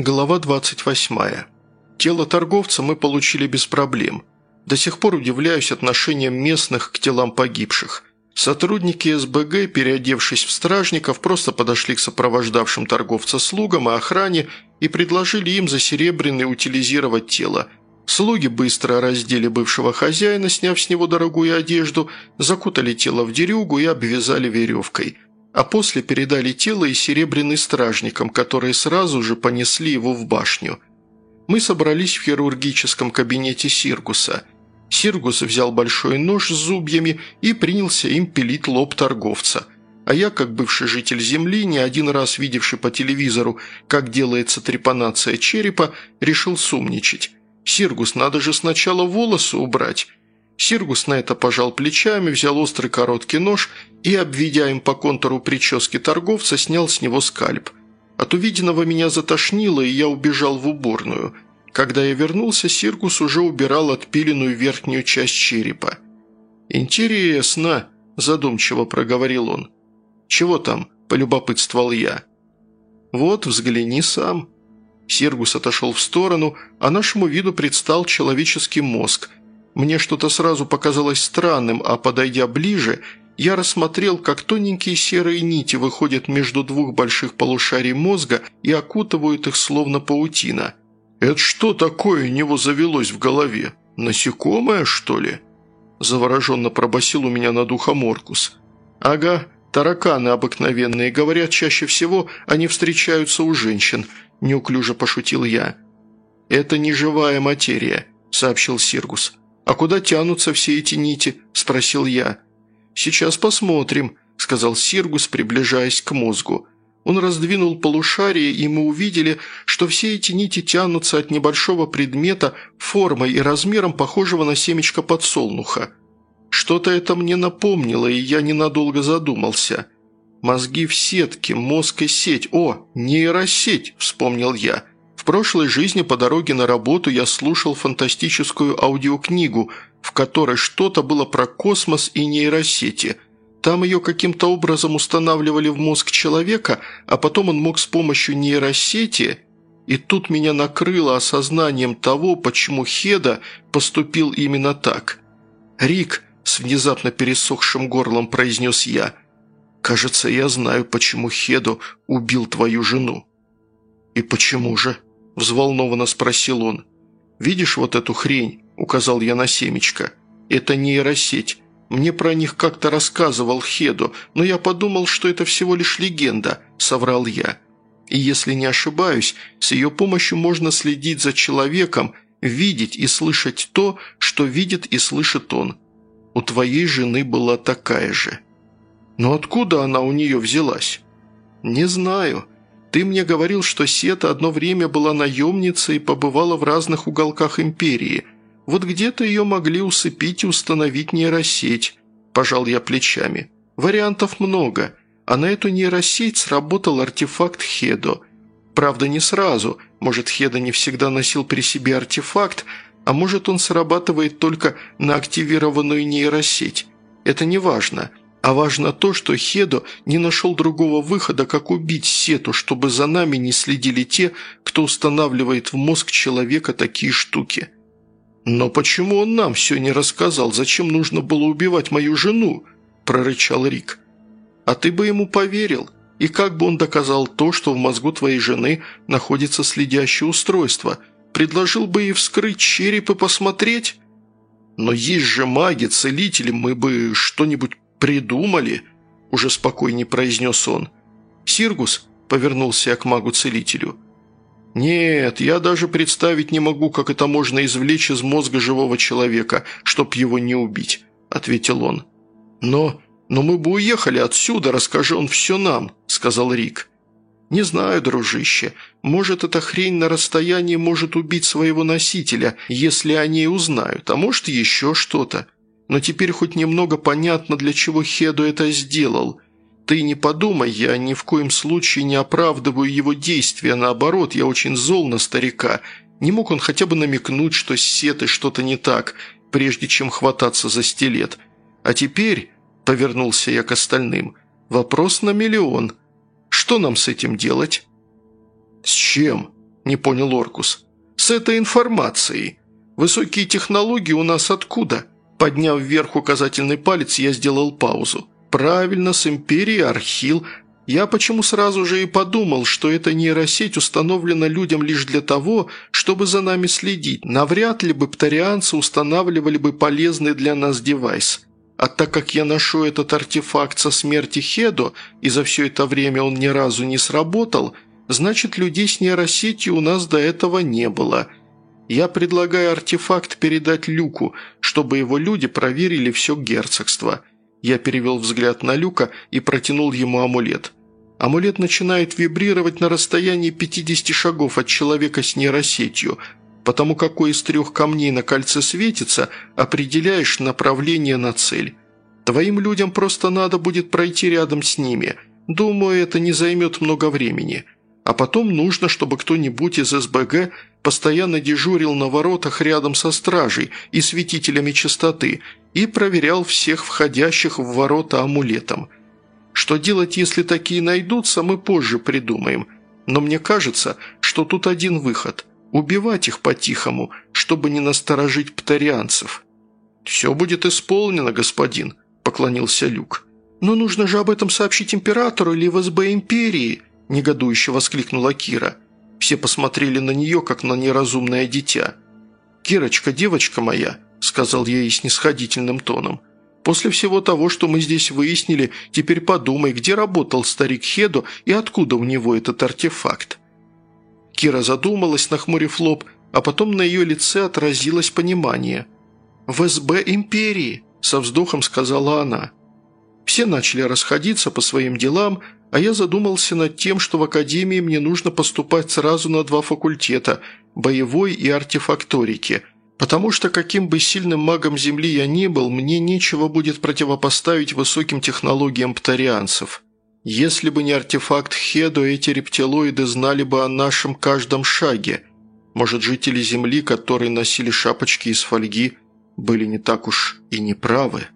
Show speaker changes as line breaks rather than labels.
Глава 28. Тело торговца мы получили без проблем. До сих пор удивляюсь отношениям местных к телам погибших. Сотрудники СБГ, переодевшись в стражников, просто подошли к сопровождавшим торговца слугам и охране и предложили им за серебряный утилизировать тело. Слуги быстро раздели бывшего хозяина, сняв с него дорогую одежду, закутали тело в дерюгу и обвязали веревкой – а после передали тело и серебряный стражникам, которые сразу же понесли его в башню. Мы собрались в хирургическом кабинете Сиргуса. Сиргус взял большой нож с зубьями и принялся им пилить лоб торговца. А я, как бывший житель Земли, не один раз видевший по телевизору, как делается трепанация черепа, решил сумничать. «Сиргус, надо же сначала волосы убрать». Сиргус на это пожал плечами, взял острый короткий нож и, обведя им по контуру прически торговца, снял с него скальп. От увиденного меня затошнило, и я убежал в уборную. Когда я вернулся, Сиргус уже убирал отпиленную верхнюю часть черепа. «Интересно», – задумчиво проговорил он. «Чего там?» – полюбопытствовал я. «Вот, взгляни сам». Сиргус отошел в сторону, а нашему виду предстал человеческий мозг – мне что-то сразу показалось странным, а подойдя ближе, я рассмотрел, как тоненькие серые нити выходят между двух больших полушарий мозга и окутывают их словно паутина. «Это что такое у него завелось в голове? Насекомое, что ли?» Завороженно пробасил у меня над ухом Оркус. «Ага, тараканы обыкновенные. Говорят, чаще всего они встречаются у женщин», – неуклюже пошутил я. «Это не живая материя», – сообщил Сиргус. «А куда тянутся все эти нити?» – спросил я. «Сейчас посмотрим», – сказал Сиргус, приближаясь к мозгу. Он раздвинул полушарие, и мы увидели, что все эти нити тянутся от небольшого предмета формой и размером, похожего на семечко подсолнуха. Что-то это мне напомнило, и я ненадолго задумался. «Мозги в сетке, мозг и сеть. О, нейросеть!» – вспомнил я – прошлой жизни по дороге на работу я слушал фантастическую аудиокнигу, в которой что-то было про космос и нейросети. Там ее каким-то образом устанавливали в мозг человека, а потом он мог с помощью нейросети... И тут меня накрыло осознанием того, почему Хеда поступил именно так. «Рик», – с внезапно пересохшим горлом произнес я, – «кажется, я знаю, почему Хеду убил твою жену». «И почему же?» Взволнованно спросил он. «Видишь вот эту хрень?» – указал я на семечко. «Это нейросеть. Мне про них как-то рассказывал Хедо, но я подумал, что это всего лишь легенда», – соврал я. «И если не ошибаюсь, с ее помощью можно следить за человеком, видеть и слышать то, что видит и слышит он. У твоей жены была такая же». «Но откуда она у нее взялась?» «Не знаю», ты мне говорил, что Сета одно время была наемницей и побывала в разных уголках империи. Вот где-то ее могли усыпить и установить нейросеть. Пожал я плечами. Вариантов много, а на эту нейросеть сработал артефакт Хедо. Правда, не сразу. Может, Хедо не всегда носил при себе артефакт, а может, он срабатывает только на активированную нейросеть. Это не важно. А важно то, что Хедо не нашел другого выхода, как убить Сету, чтобы за нами не следили те, кто устанавливает в мозг человека такие штуки. «Но почему он нам все не рассказал? Зачем нужно было убивать мою жену?» – прорычал Рик. «А ты бы ему поверил. И как бы он доказал то, что в мозгу твоей жены находится следящее устройство? Предложил бы ей вскрыть череп и посмотреть?» «Но есть же маги, целители, мы бы что-нибудь «Придумали?» – уже спокойнее произнес он. «Сиргус?» – повернулся я к магу-целителю. «Нет, я даже представить не могу, как это можно извлечь из мозга живого человека, чтоб его не убить», – ответил он. «Но... но мы бы уехали отсюда, расскажи он все нам», – сказал Рик. «Не знаю, дружище. Может, эта хрень на расстоянии может убить своего носителя, если они узнают, а может, еще что-то. Но теперь хоть немного понятно, для чего Хеду это сделал. Ты не подумай, я ни в коем случае не оправдываю его действия, наоборот, я очень зол на старика. Не мог он хотя бы намекнуть, что с Сетой что-то не так, прежде чем хвататься за стилет. А теперь, повернулся я к остальным, вопрос на миллион. Что нам с этим делать?» «С чем?» – не понял Оркус. «С этой информацией. Высокие технологии у нас откуда?» Подняв вверх указательный палец, я сделал паузу. «Правильно, с Империей Архил. Я почему сразу же и подумал, что эта нейросеть установлена людям лишь для того, чтобы за нами следить. Навряд ли бы птарианцы устанавливали бы полезный для нас девайс. А так как я ношу этот артефакт со смерти Хедо, и за все это время он ни разу не сработал, значит, людей с нейросетью у нас до этого не было. Я предлагаю артефакт передать Люку, чтобы его люди проверили все герцогство». Я перевел взгляд на Люка и протянул ему амулет. Амулет начинает вибрировать на расстоянии 50 шагов от человека с нейросетью – потому какой из трех камней на кольце светится, определяешь направление на цель. Твоим людям просто надо будет пройти рядом с ними. Думаю, это не займет много времени. А потом нужно, чтобы кто-нибудь из СБГ постоянно дежурил на воротах рядом со стражей и светителями чистоты и проверял всех входящих в ворота амулетом. Что делать, если такие найдутся, мы позже придумаем. Но мне кажется, что тут один выход – Убивать их по-тихому, чтобы не насторожить птарианцев». «Все будет исполнено, господин», – поклонился Люк. «Но нужно же об этом сообщить императору или в СБ Империи», – негодующе воскликнула Кира. Все посмотрели на нее, как на неразумное дитя. «Кирочка, девочка моя», – сказал я ей снисходительным тоном, – «после всего того, что мы здесь выяснили, теперь подумай, где работал старик Хедо и откуда у него этот артефакт». Кира задумалась, нахмурив лоб, а потом на ее лице отразилось понимание. «В СБ Империи», – со вздохом сказала она. Все начали расходиться по своим делам, а я задумался над тем, что в Академии мне нужно поступать сразу на два факультета – боевой и артефакторики – потому что каким бы сильным магом Земли я ни был, мне нечего будет противопоставить высоким технологиям птарианцев. Если бы не артефакт Хедо, эти рептилоиды знали бы о нашем каждом шаге. Может, жители Земли, которые носили шапочки из фольги, были не так уж и неправы.